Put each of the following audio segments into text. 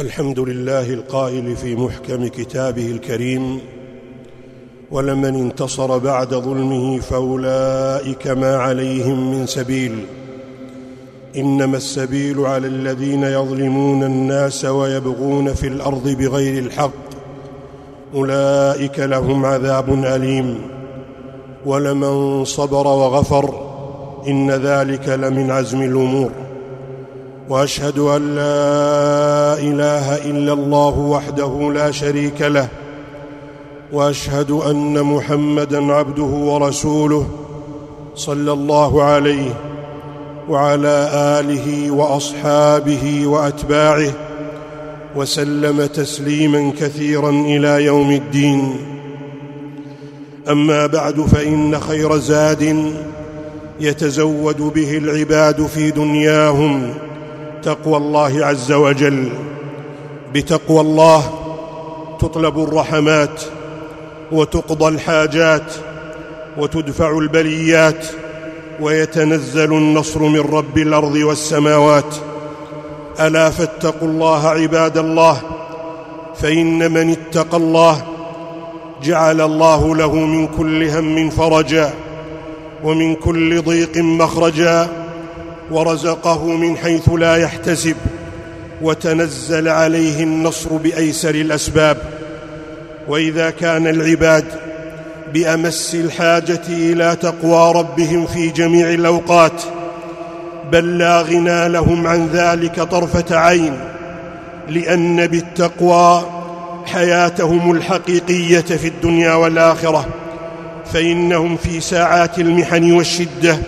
الحمد لله القائل في محكم كتابه الكريم ولمن انتصر بعد ظلمه فأولئك ما عليهم من سبيل. إنما السبيل على الذين يظلمون الناس ويبغون في الأرض بغير الحق أولئك لهم عذاب أليم. ولمن صبر وغفر إن ذلك لمن عزم الأمور. وأشهد أن لا إله إلا الله وحده لا شريك له وأشهد أن محمدا عبده ورسوله صلى الله عليه وعلى آله وأصحابه وأتباعه وسلم تسليما كثيرا إلى يوم الدين. أما بعد فإن خير زاد يتزود به العباد في دنياهم تقوى الله عز وجل. بتقوى الله تطلب الرحمات وتقضى الحاجات وتدفع البليات ويتنزل النصر من رب الأرض والسماوات. ألا فاتقوا الله عباد الله فإن من اتقى الله جعل الله له من كل هم فرجا ومن كل ضيق مخرجا ورزقه من حيث لا يحتسب وتنزل عليه النصر بأيسر الأسباب. وإذا كان العباد بأمس الحاجة إلى تقوى ربهم في جميع الأوقات بل لا غنى لهم عن ذلك طرفة عين لأن بالتقوى حياتهم الحقيقية في الدنيا والآخرة فإنهم في ساعات المحن والشدة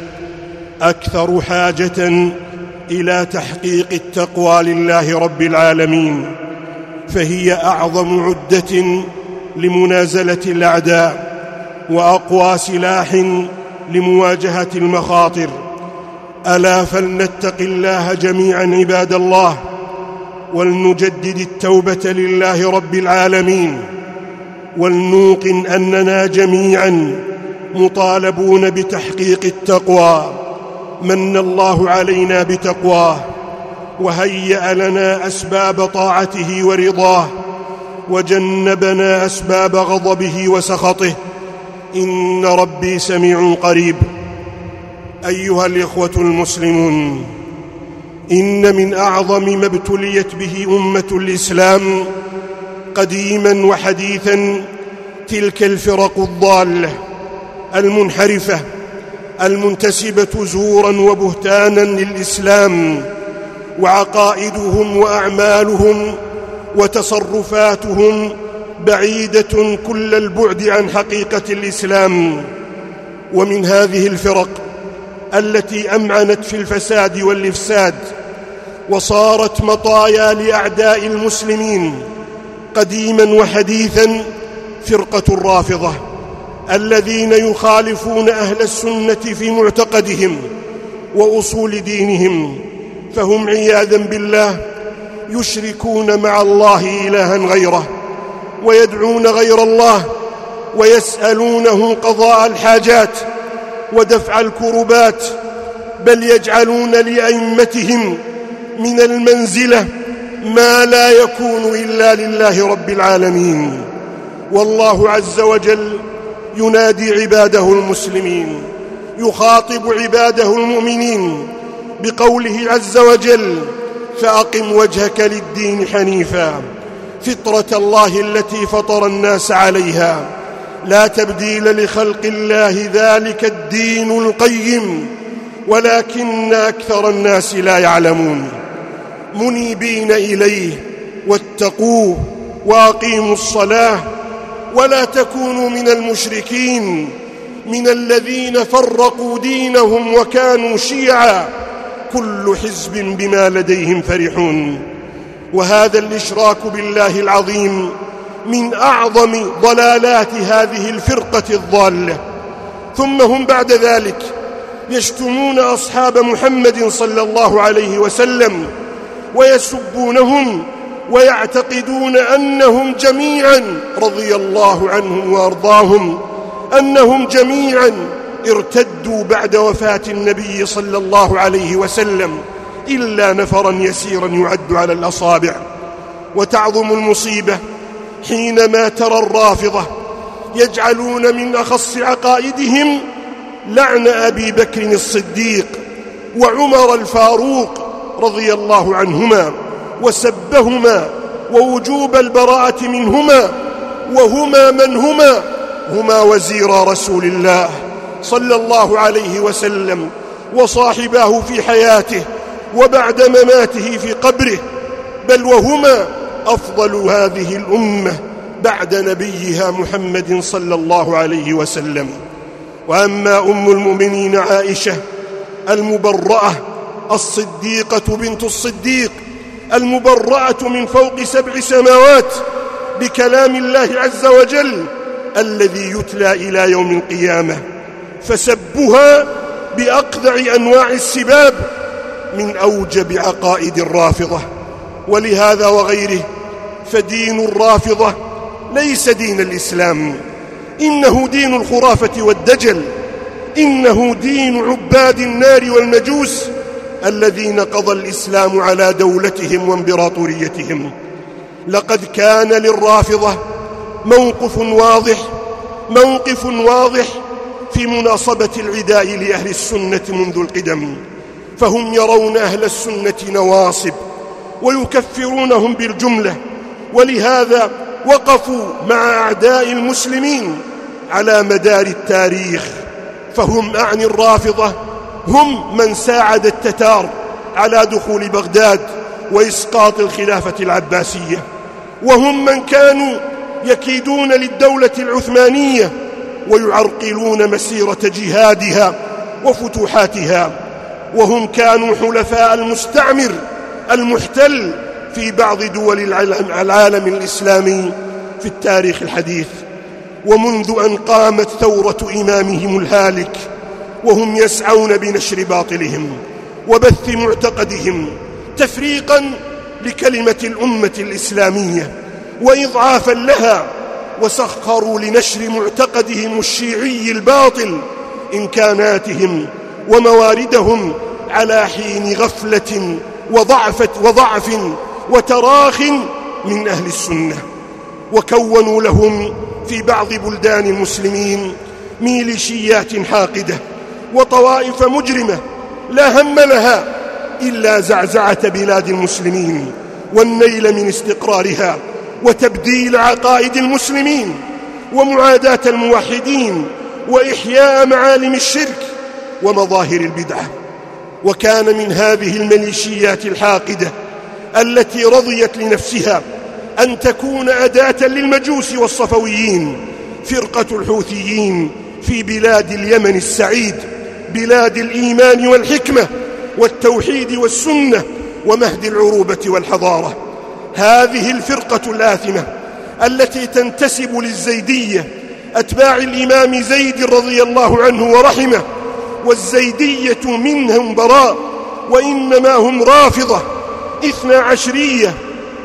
أكثر حاجة إلى تحقيق التقوى لله رب العالمين فهي أعظم عدة لمنازلة الأعداء وأقوى سلاح لمواجهة المخاطر. ألا فلنتق الله جميعا عباد الله ولنجدد التوبة لله رب العالمين ولنوقن أننا جميعا مطالبون بتحقيق التقوى. من الله علينا بتقواه وهيأ لنا أسباب طاعته ورضاه وجنبنا أسباب غضبه وسخطه إن ربي سميع قريب. أيها الإخوة المسلمون إن من أعظم ما ابتليت به أمة الإسلام قديما وحديثا تلك الفرق الضالة المنحرفة المنتسبة زورا وبهتانا للإسلام وعقائدهم وأعمالهم وتصرفاتهم بعيدة كل البعد عن حقيقة الإسلام. ومن هذه الفرق التي أمعنت في الفساد والإفساد وصارت مطايا لأعداء المسلمين قديما وحديثا فرقة الرافضه الذين يخالفون أهل السنة في معتقدهم وأصول دينهم فهم عياذا بالله يشركون مع الله إلها غيره ويدعون غير الله ويسألونه قضاء الحاجات ودفع الكربات بل يجعلون لأئمتهم من المنزلة ما لا يكون إلا لله رب العالمين. والله عز وجل ينادي عباده المسلمين يخاطب عباده المؤمنين بقوله عز وجل فأقم وجهك للدين حنيفا فطرة الله التي فطر الناس عليها. لا تبديل لخلق الله ذلك الدين القيم ولكن أكثر الناس لا يعلمون. منيبين إليه واتقوه وأقيموا الصلاة ولا تكونوا من المشركين من الذين فرقوا دينهم وكانوا شيعا. كل حزب بما لديهم فرحون. وهذا الإشراك بالله العظيم من أعظم ضلالات هذه الفرقة الضالة. ثم هم بعد ذلك يشتمون أصحاب محمد صلى الله عليه وسلم ويسبونهم ويعتقدون أنهم جميعا رضي الله عنهم وأرضاهم أنهم جميعا ارتدوا بعد وفاة النبي صلى الله عليه وسلم إلا نفرا يسيرا يعد على الأصابع. وتعظم المصيبة حينما ترى الرافضة يجعلون من أخص عقائدهم لعن أبي بكر الصديق وعمر الفاروق رضي الله عنهما. وسبهما ووجوب البراءة منهما وهما من هما هما وزيرا رسول الله صلى الله عليه وسلم وصاحباه في حياته وبعد مماته في قبره بل وهما أفضل هذه الأمة بعد نبيها محمد صلى الله عليه وسلم. وأما أم المؤمنين عائشة المبرأة الصديقة بنت الصديق المبرأة من فوق سبع سماوات بكلام الله عز وجل الذي يتلى إلى يوم القيامة فسبها بأقذع أنواع السباب من أوجب عقائد الرافضة. ولهذا وغيره فدين الرافضة ليس دين الإسلام إنه دين الخرافة والدجل إنه دين عباد النار والمجوس الذين قضى الإسلام على دولتهم وامبراطوريتهم. لقد كان للرافضة موقف واضح موقف واضح في مناصبة العداء لأهل السنة منذ القدم. فهم يرون أهل السنة نواصب ويكفرونهم بالجملة. ولهذا وقفوا مع أعداء المسلمين على مدار التاريخ. فهم أعني الرافضة هم من ساعد التتار على دخول بغداد وإسقاط الخلافة العباسية وهم من كانوا يكيدون للدولة العثمانية ويعرقلون مسيرة جهادها وفتوحاتها وهم كانوا حلفاء المستعمر المحتل في بعض دول العالم الإسلامي في التاريخ الحديث ومنذ أن قامت ثورة إمامهم الهالك وهم يسعون بنشر باطلهم وبث معتقدهم تفريقا لكلمة الأمة الإسلامية وإضعافا لها وسخروا لنشر معتقدهم الشيعي الباطل إمكاناتهم ومواردهم على حين غفلة وضعفة وضعف وتراخ من أهل السنة. وكونوا لهم في بعض بلدان المسلمين ميليشيات حاقدة وطوائف مجرمة لا هم لها إلا زعزعة بلاد المسلمين والنيل من استقرارها وتبديل عقائد المسلمين ومعاداة الموحدين وإحياء معالم الشرك ومظاهر البدعة. وكان من هذه الميليشيات الحاقدة التي رضيت لنفسها أن تكون أداة للمجوس والصفويين فرقة الحوثيين في بلاد اليمن السعيد بلاد الإيمان والحكمة والتوحيد والسنة ومهد العروبة والحضارة. هذه الفرقة الآثمة التي تنتسب للزيدية أتباع الإمام زيد رضي الله عنه ورحمه والزيدية منهم براء وإنما هم رافضة. إثنى عشرية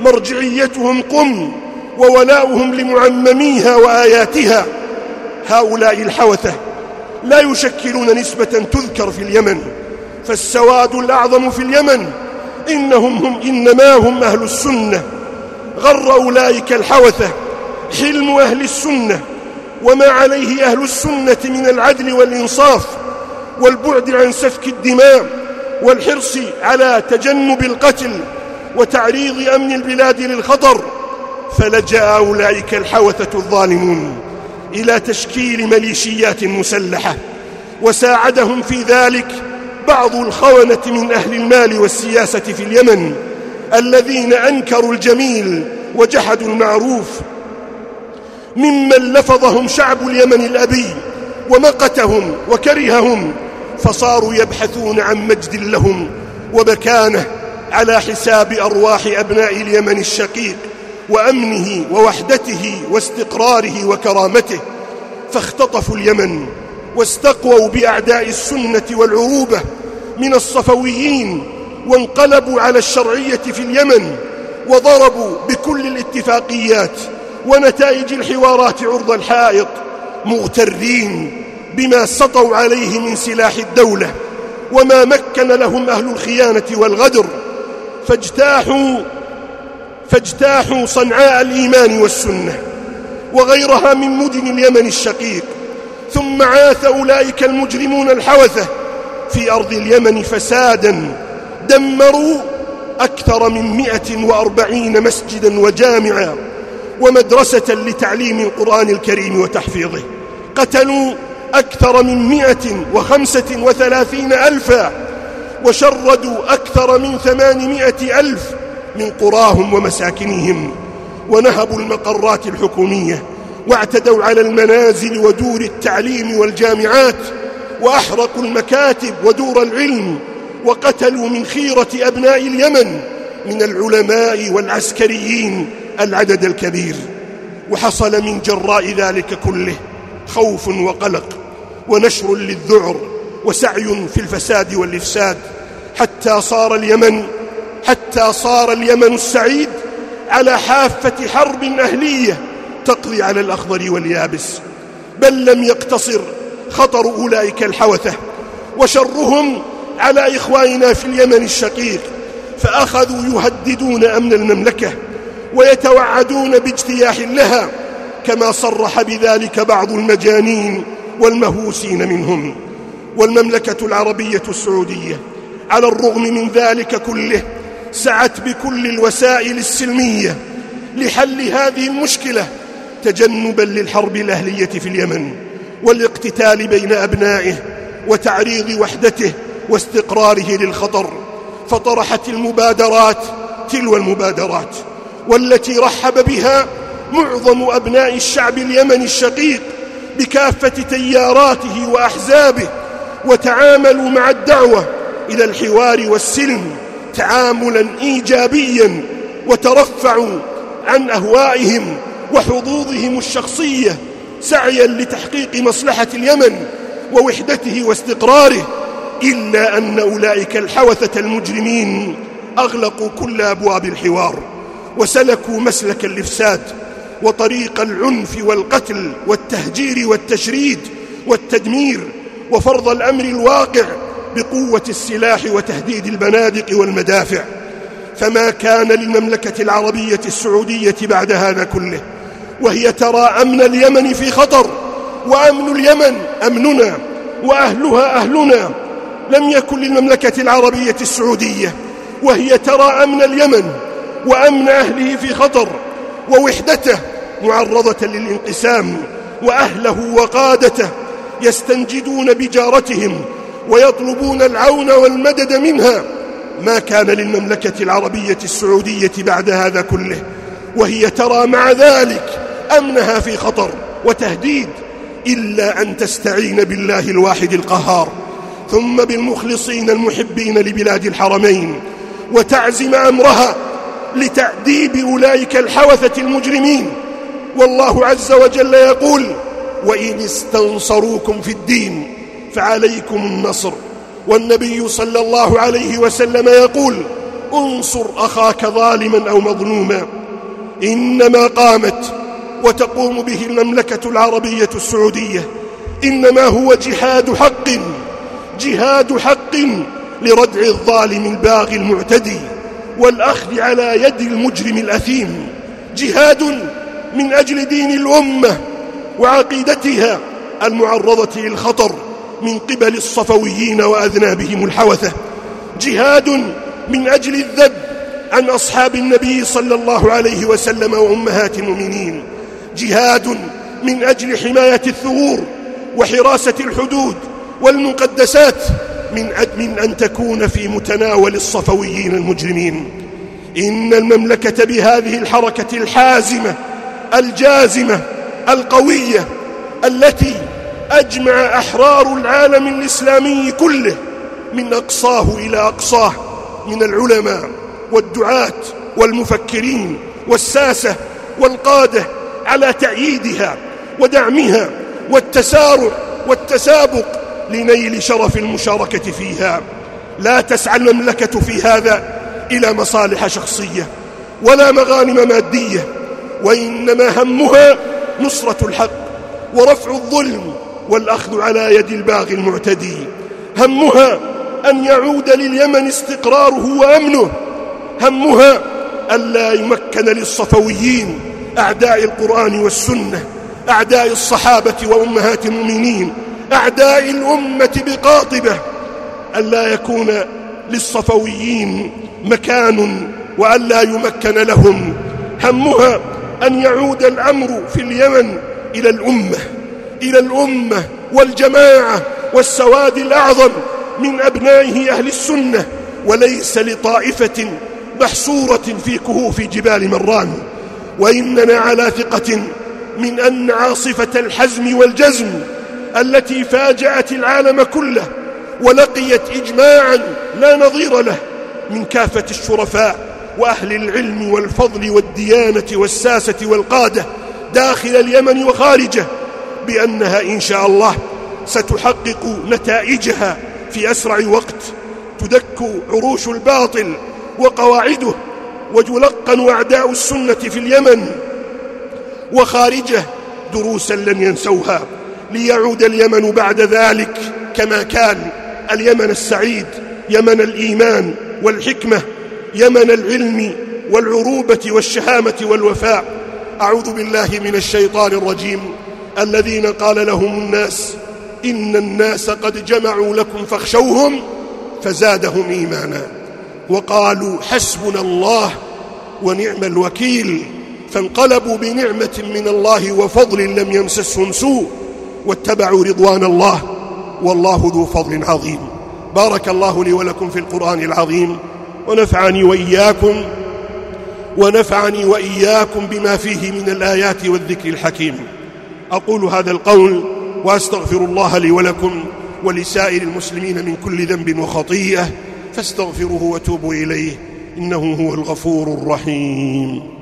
مرجعيتهم قم وولاؤهم لمعمميها وآياتها. هؤلاء الحوثة لا يشكلون نسبة تذكر في اليمن فالسواد الأعظم في اليمن إنهم هم إنما هم أهل السنة غر أولئك الحوثة حلم أهل السنة وما عليه أهل السنة من العدل والإنصاف والبعد عن سفك الدماء والحرص على تجنب القتل وتعريض أمن البلاد للخطر فلجأ أولئك الحوثة الظالمون. إلى تشكيل ميليشيات مسلحة وساعدهم في ذلك بعض الخونة من أهل المال والسياسة في اليمن الذين أنكروا الجميل وجحدوا المعروف. ممن لفظهم شعب اليمن الأبي ومقتهم وكرههم فصاروا يبحثون عن مجد لهم ومكانه على حساب أرواح أبناء اليمن الشقيق. وأمنه ووحدته واستقراره وكرامته فاختطفوا اليمن واستقووا بأعداء السنة والعروبة من الصفويين وانقلبوا على الشرعية في اليمن وضربوا بكل الاتفاقيات ونتائج الحوارات عرض الحائط مغترين بما سطوا عليه من سلاح الدولة وما مكن لهم أهل الخيانة والغدر فاجتاحوا فاجتاحوا صنعاء الإيمان والسنة وغيرها من مدن اليمن الشقيق ثم عاث أولئك المجرمون الحوثة في أرض اليمن فسادا دمروا أكثر من مئة وأربعين مسجدا وجامعا ومدرسة لتعليم القرآن الكريم وتحفيظه قتلوا أكثر من مئة وخمسة وثلاثين ألفا وشردوا أكثر من ثمانمائة ألف من قراهم ومساكنهم ونهبوا المقرات الحكومية واعتدوا على المنازل ودور التعليم والجامعات وأحرقوا المكاتب ودور العلم وقتلوا من خيرة أبناء اليمن من العلماء والعسكريين العدد الكبير. وحصل من جراء ذلك كله خوف وقلق ونشر للذعر وسعي في الفساد والإفساد حتى صار اليمن حتى صار اليمن السعيد على حافة حرب أهلية تقضي على الأخضر واليابس. بل لم يقتصر خطر أولئك الحوثة وشرهم على إخواننا في اليمن الشقيق فأخذوا يهددون أمن المملكة ويتوعدون باجتياح لها كما صرح بذلك بعض المجانين والمهوسين منهم. والمملكة العربية السعودية على الرغم من ذلك كله سعت بكل الوسائل السلمية لحل هذه المشكلة تجنبا للحرب الأهلية في اليمن والاقتتال بين أبنائه وتعريض وحدته واستقراره للخطر فطرحت المبادرات تلو المبادرات والتي رحب بها معظم أبناء الشعب اليمني الشقيق بكافة تياراته وأحزابه وتعاملوا مع الدعوة إلى الحوار والسلم تعاملا إيجابيا وترفعوا عن أهوائهم وحظوظهم الشخصية سعيا لتحقيق مصلحة اليمن ووحدته واستقراره إلا أن أولئك الحوثة المجرمين أغلقوا كل أبواب الحوار وسلكوا مسلك الإفساد وطريق العنف والقتل والتهجير والتشريد والتدمير وفرض الأمر الواقع بقوة السلاح وتهديد البنادق والمدافع. فما كان للمملكة العربية السعودية بعد هذا كله. وهي ترى أمن اليمن في خطر وأمن اليمن أمننا وأهلها أهلنا. لم يكن للمملكة العربية السعودية. وهي ترى أمن اليمن وأمن أهله في خطر ووحدته معرضة للانقسام وأهله وقادته يستنجدون بجارتهم ويطلبون العون والمدد منها. ما كان للمملكة العربية السعودية بعد هذا كله. وهي ترى مع ذلك أمنها في خطر وتهديد إلا أن تستعين بالله الواحد القهار. ثم بالمخلصين المحبين لبلاد الحرمين وتعزم أمرها لتعذيب أولئك الحوثة المجرمين. والله عز وجل يقول وإن استنصروكم في الدين فعليكم النصر والنبي صلى الله عليه وسلم يقول انصر أخاك ظالما أو مظلوما إنما قامت وتقوم به المملكة العربية السعودية إنما هو جهاد حق جهاد حق لردع الظالم الباغي المعتدي والأخذ على يد المجرم الأثيم جهاد من أجل دين الأمة وعقيدتها المعرضة للخطر من قبل الصفويين وأذنابهم الحوثة جهاد من أجل الذب عن أصحاب النبي صلى الله عليه وسلم وأمهات المؤمنين. جهاد من أجل حماية الثغور وحراسة الحدود والمقدسات من من أن تكون في متناول الصفويين المجرمين. إن المملكة بهذه الحركة الحازمة الجازمة القوية التي أجمع أحرار العالم الإسلامي كله من أقصاه إلى أقصاه من العلماء والدعاة والمفكرين والساسة والقادة على تأييدها ودعمها والتسارع والتسابق لنيل شرف المشاركة فيها. لا تسعى المملكة في هذا إلى مصالح شخصية ولا مغانم مادية وإنما همها نصرة الحق ورفع الظلم والأخذ على يد الباغي المعتدي. همها أن يعود لليمن استقراره وأمنه. همها ألا يمكن للصفويين أعداء القرآن والسنة أعداء الصحابة وأمهات المؤمنين أعداء الأمة بقاطبة. ألا يكون للصفويين مكان وألا يمكن لهم. همها أن يعود الأمر في اليمن إلى الأمة. إلى الأمة والجماعة والسواد الأعظم من أبنائه أهل السنة وليس لطائفة محصورة في كهوف جبال مران وإننا على ثقة من أن عاصفة الحزم والجزم التي فاجأت العالم كله ولقيت إجماعا لا نظير له من كافة الشرفاء وأهل العلم والفضل والديانة والساسة والقادة داخل اليمن وخارجه بأنها إن شاء الله ستحقق نتائجها في أسرع وقت تدك عروش الباطل وقواعده ويلقن أعداء السنة في اليمن وخارجه دروسا لن ينسوها ليعود اليمن بعد ذلك كما كان اليمن السعيد يمن الإيمان والحكمة يمن العلم والعروبة والشهامة والوفاء. أعوذ بالله من الشيطان الرجيم. الذين قال لهم الناس إن الناس قد جمعوا لكم فاخشوهم فزادهم إيمانا. وقالوا حسبنا الله ونعم الوكيل فانقلبوا بنعمة من الله وفضل لم يمسسهم سوء واتبعوا رضوان الله والله ذو فضل عظيم. بارك الله لي ولكم في القرآن العظيم ونفعني وإياكم ونفعني وإياكم بما فيه من الآيات والذكر الحكيم. أقول هذا القول وأستغفر الله لي ولكم ولسائر المسلمين من كل ذنب وخطيئة فاستغفروه وتوبوا إليه إنه هو الغفور الرحيم.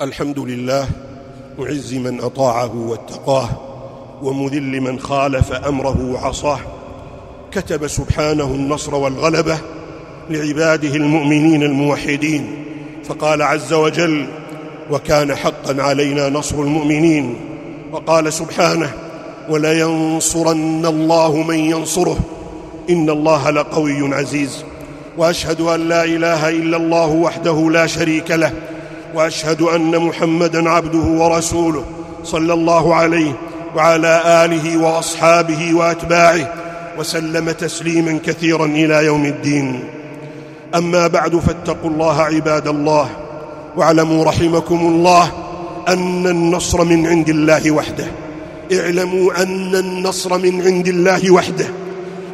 الحمد لله معز من أطاعه واتقاه ومذل من خالف أمره وعصاه كتب سبحانه النصر والغلبة لعباده المؤمنين الموحدين. فقال عز وجل وكان حقا علينا نصر المؤمنين. وقال سبحانه ولينصرن الله من ينصره. إن الله لقوي عزيز. وأشهد أن لا إله إلا الله وحده لا شريك له. وأشهد أن محمدا عبده ورسوله صلى الله عليه وعلى آله وأصحابه وأتباعه. وسلم تسليما كثيرا إلى يوم الدين. أما بعد فاتقوا الله عباد الله واعلموا رحمكم الله أن النصر من عند الله وحده. اعلموا أن النصر من عند الله وحده.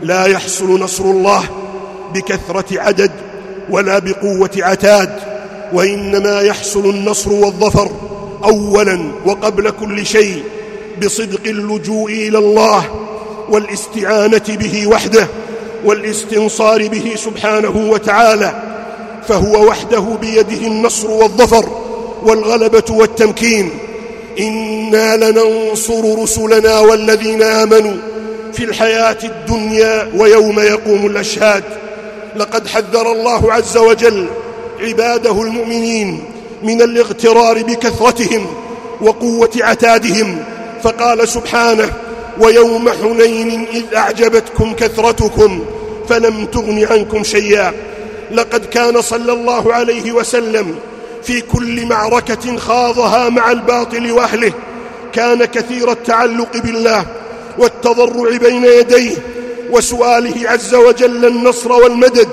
لا يحصل نصر الله بكثرة عدد ولا بقوة عتاد وإنما يحصل النصر والظفر أولا وقبل كل شيء بصدق اللجوء إلى الله والاستعانة به وحده. والاستنصار به سبحانه وتعالى فهو وحده بيده النصر والظفر والغلبة والتمكين. إنا لننصر رسلنا والذين آمنوا في الحياة الدنيا ويوم يقوم الأشهاد. لقد حذر الله عز وجل عباده المؤمنين من الاغترار بكثرتهم وقوة عتادهم فقال سبحانه ويوم حنين إذ أعجبتكم كثرتكم فلم تغن عنكم شيئا. لقد كان صلى الله عليه وسلم في كل معركة خاضها مع الباطل وأهله. كان كثير التعلق بالله والتضرع بين يديه وسؤاله عز وجل النصر والمدد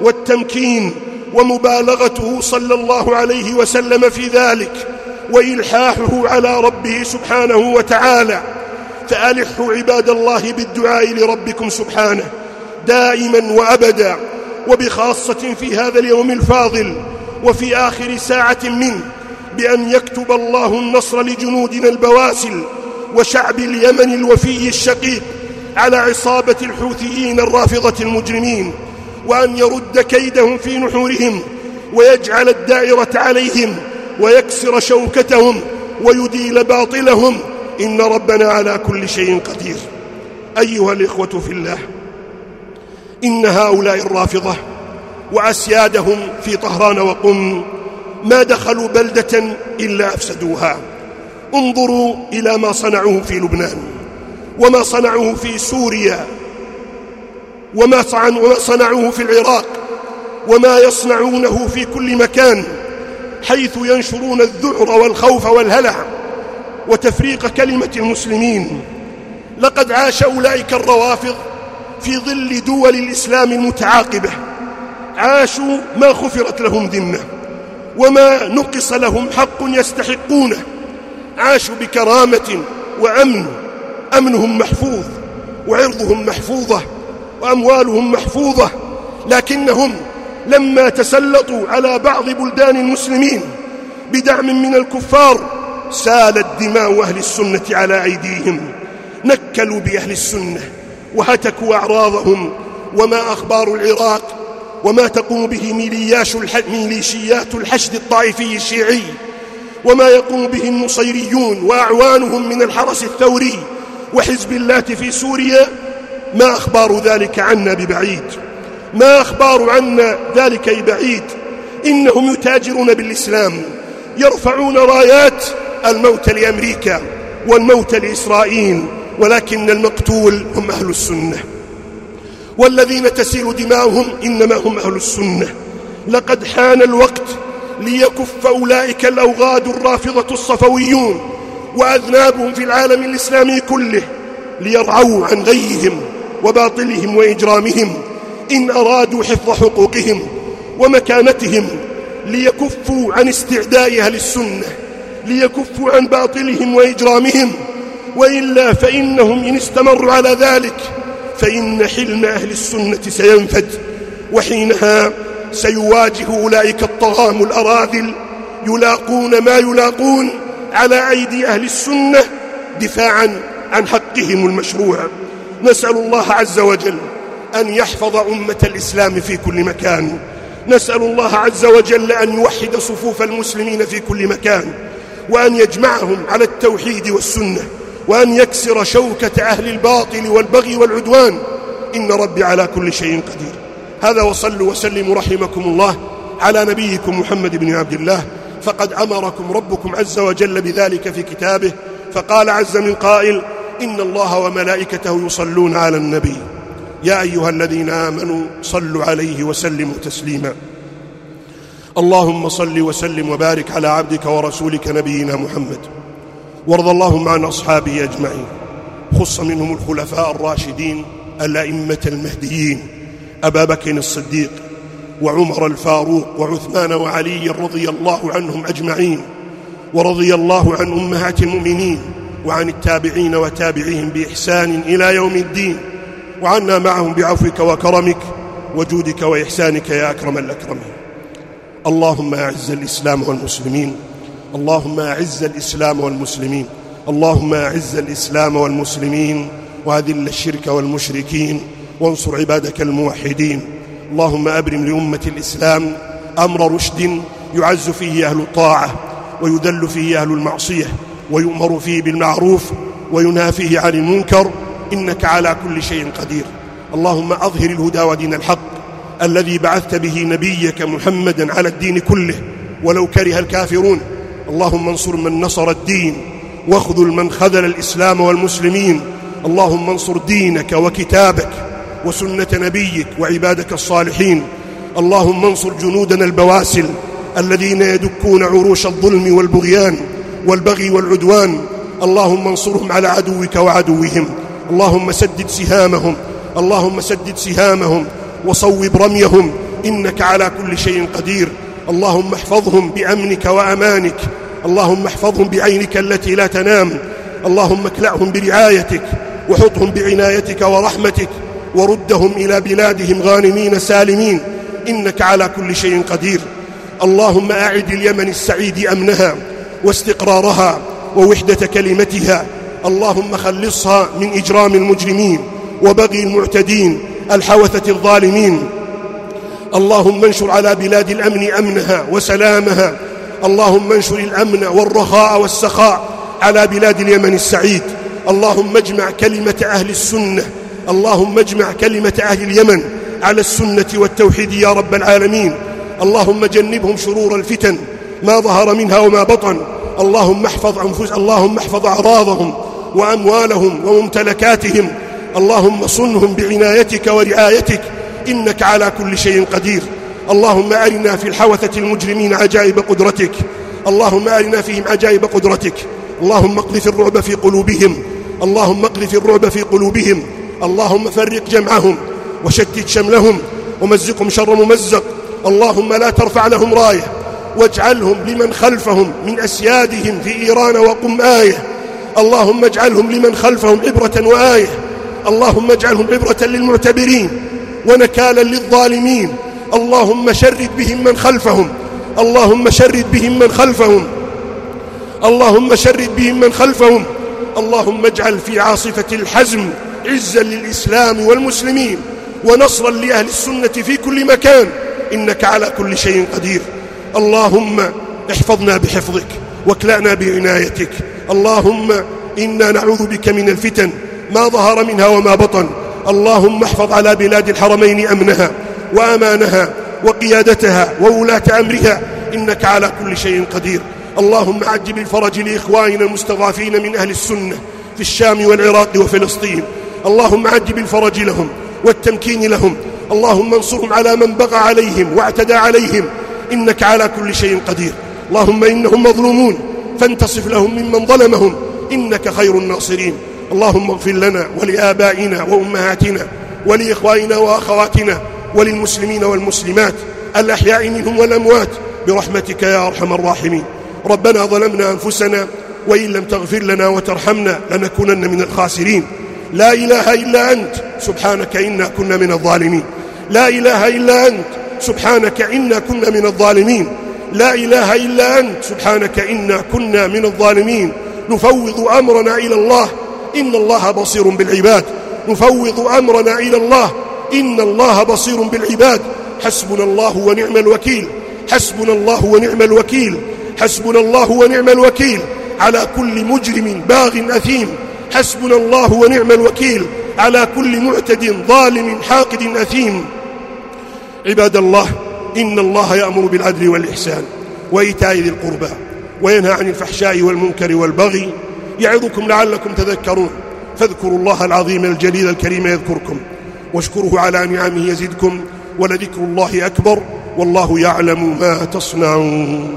والتمكين ومبالغته صلى الله عليه وسلم في ذلك وإلحاحه على ربه سبحانه وتعالى. فألحوا عباد الله بالدعاء لربكم سبحانه دائما وأبدا وبخاصة في هذا اليوم الفاضل وفي آخر ساعة منه بأن يكتب الله النصر لجنودنا البواسل وشعب اليمن الوفي الشقيق على عصابة الحوثيين الرافضة المجرمين وأن يرد كيدهم في نحورهم ويجعل الدائرة عليهم ويكسر شوكتهم ويديل باطلهم إن ربنا على كل شيء قدير. أيها الإخوة في الله إن هؤلاء الرافضة وأسيادهم في طهران وقم ما دخلوا بلدة إلا أفسدوها. انظروا إلى ما صنعوه في لبنان وما صنعوه في سوريا وما صنعوه في العراق وما يصنعونه في كل مكان حيث ينشرون الذعر والخوف والهلع. وتفريق كلمة المسلمين. لقد عاش أولئك الروافض في ظل دول الإسلام المتعاقبة عاشوا ما غفرت لهم ذمة وما نقص لهم حق يستحقونه. عاشوا بكرامة وأمن. أمنهم محفوظ وعرضهم محفوظة وأموالهم محفوظة. لكنهم لما تسلطوا على بعض بلدان المسلمين بدعم من الكفار سالت دماء أهل السنة على أيديهم. نكلوا بأهل السنة وهتكوا أعراضهم وما أخبار العراق وما تقوم به ميلياش ميليشيات الحشد الطائفي الشيعي وما يقوم به النصيريون وأعوانهم من الحرس الثوري وحزب الله في سوريا. ما أخبار ذلك عنا ببعيد؟ ما أخبار عنا ذلك بعيد إنهم يتاجرون بالإسلام يرفعون رايات الموت لأمريكا والموت لإسرائيل ولكن المقتول هم أهل السنة. والذين تسيل دماؤهم إنما هم أهل السنة. لقد حان الوقت ليكف أولئك الأوغاد الرافضة الصفويون وأذنابهم في العالم الإسلامي كله ليرعوا عن غيهم وباطلهم وإجرامهم إن أرادوا حفظ حقوقهم ومكانتهم ليكفوا عن استعداء أهل السنة. ليكفوا عن باطلهم وإجرامهم وإلا فإنهم إن استمروا على ذلك فإن حلم أهل السنة سينفد وحينها سيواجه أولئك الطغام الأراذل يلاقون ما يلاقون على أيدي أهل السنة دفاعا عن حقهم المشروع. نسأل الله عز وجل أن يحفظ أمة الإسلام في كل مكان. نسأل الله عز وجل أن يوحد صفوف المسلمين في كل مكان. وأن يجمعهم على التوحيد والسنة وأن يكسر شوكة أهل الباطل والبغي والعدوان. إن ربي على كل شيء قدير. هذا وصلوا وسلموا رحمكم الله على نبيكم محمد بن عبد الله. فقد أمركم ربكم عز وجل بذلك في كتابه. فقال عز من قائل إن الله وملائكته يصلون على النبي. يا أيها الذين آمنوا صلوا عليه وسلموا تسليما. اللهم صل وسلم وبارك على عبدك ورسولك نبينا محمد. وارض اللهم عن أصحابه أجمعين. خص منهم الخلفاء الراشدين الأئمة المهديين أبا بكر الصديق وعمر الفاروق وعثمان وعلي رضي الله عنهم أجمعين ورضي الله عن أمهات المؤمنين وعن التابعين وتابعيهم بإحسان إلى يوم الدين وعنا معهم بعفوك وكرمك وجودك وإحسانك يا أكرم الأكرمين. اللهم أعز الإسلام والمسلمين. اللهم أعز الإسلام والمسلمين. اللهم أعز الإسلام والمسلمين. وأذل الشرك والمشركين. وانصر عبادك الموحدين. اللهم أبرم لأمة الإسلام أمر رشد يعز فيه أهل الطاعة. ويذل فيه أهل المعصية. ويؤمر فيه بالمعروف. وينهى فيه عن المنكر. إنك على كل شيء قدير. اللهم أظهر الهدى ودين الحق. الذي بعثت به نبيك محمدا على الدين كله ولو كره الكافرون. اللهم انصر من نصر الدين واخذل من خذل الإسلام والمسلمين. اللهم انصر دينك وكتابك وسنة نبيك وعبادك الصالحين. اللهم انصر جنودنا البواسل الذين يدكون عروش الظلم والبغيان والبغي والعدوان. اللهم انصرهم على عدوك وعدوهم. اللهم سدد سهامهم. اللهم سدد سهامهم. وصوب رميهم إنك على كل شيء قدير. اللهم احفظهم بأمنك وأمانك. اللهم احفظهم بعينك التي لا تنام. اللهم اكلأهم برعايتك وحطهم بعنايتك ورحمتك وردهم إلى بلادهم غانمين سالمين. إنك على كل شيء قدير. اللهم أعد اليمن السعيد أمنها واستقرارها ووحدة كلمتها. اللهم خلصها من إجرام المجرمين وبغي المعتدين الحوثة الظالمين. اللهم انشر على بلاد الأمن أمنها وسلامها. اللهم انشر الأمن والرخاء والسخاء على بلاد اليمن السعيد. اللهم اجمع كلمة أهل السنة. اللهم اجمع كلمة أهل اليمن على السنة والتوحيد يا رب العالمين. اللهم جنبهم شرور الفتن ما ظهر منها وما بطن. اللهم احفظ أنفس اللهم احفظ أعراضهم وأموالهم وممتلكاتهم اللهم صنهم بعنايتك ورعايتك إنك على كل شيء قدير. اللهم أرنا في الحوثة المجرمين عجائب قدرتك. اللهم أرنا فيهم عجائب قدرتك. اللهم اقذف الرعب في قلوبهم. اللهم اقذف الرعب في قلوبهم. اللهم فرق جمعهم وشتت شملهم ومزقهم شر ممزق. اللهم لا ترفع لهم راية. واجعلهم لمن خلفهم من أسيادهم في إيران وقم آية. اللهم اجعلهم لمن خلفهم عبرة وآية. اللهم اجعلهم عبرة للمعتبرين ونكالا للظالمين. اللهم شرد بهم من خلفهم. اللهم شرد بهم من خلفهم. اللهم شرد بهم من خلفهم. اللهم اجعل في عاصفة الحزم عزا للإسلام والمسلمين ونصرا لأهل السنة في كل مكان. إنك على كل شيء قدير. اللهم احفظنا بحفظك واكلأنا بعنايتك. اللهم إنا نعوذ بك من الفتن ما ظهر منها وما بطن. اللهم احفظ على بلاد الحرمين أمنها وأمانها وقيادتها وولاة أمرها. إنك على كل شيء قدير. اللهم عجل الفرج لإخواننا المستضعفين من أهل السنة في الشام والعراق وفلسطين. اللهم عجل الفرج لهم والتمكين لهم. اللهم انصرهم على من بغى عليهم واعتدى عليهم. إنك على كل شيء قدير. اللهم إنهم مظلومون. فانتصف لهم ممن ظلمهم. إنك خير الناصرين. اللهم اغفر لنا ولآبائنا وأمهاتنا ولإخوائنا وأخواتنا وللمسلمين والمسلمات الأحياء منهم والأموات برحمتك يا أرحم الراحمين. ربنا ظلمنا أنفسنا وإن لم تغفر لنا وترحمنا لنكونن من الخاسرين. لا إله إلا أنت سبحانك إنا كنا من الظالمين. لا إله إلا أنت سبحانك إنا كنا من الظالمين. لا إله إلا أنت سبحانك إنا كنا من الظالمين. نفوض أمرنا إلى الله إن الله بصير بالعباد. نفوض أمرنا إلى الله. إن الله بصير بالعباد. حسبنا الله ونعم الوكيل. حسبنا الله ونعم الوكيل. حسبنا الله ونعم الوكيل. على كل مجرم باغ أثيم. حسبنا الله ونعم الوكيل. على كل معتد ظالم حاقد أثيم. عباد الله إن الله يأمر بالعدل والإحسان. وإيتاء ذي القربى. وينهى عن الفحشاء والمنكر والبغي. يعظكم لعلكم تذكرون. فاذكروا الله العظيم الجليل الكريم يذكركم. واشكره على نعمه يزدكم ولذكر الله أكبر. والله يعلم ما تصنعون.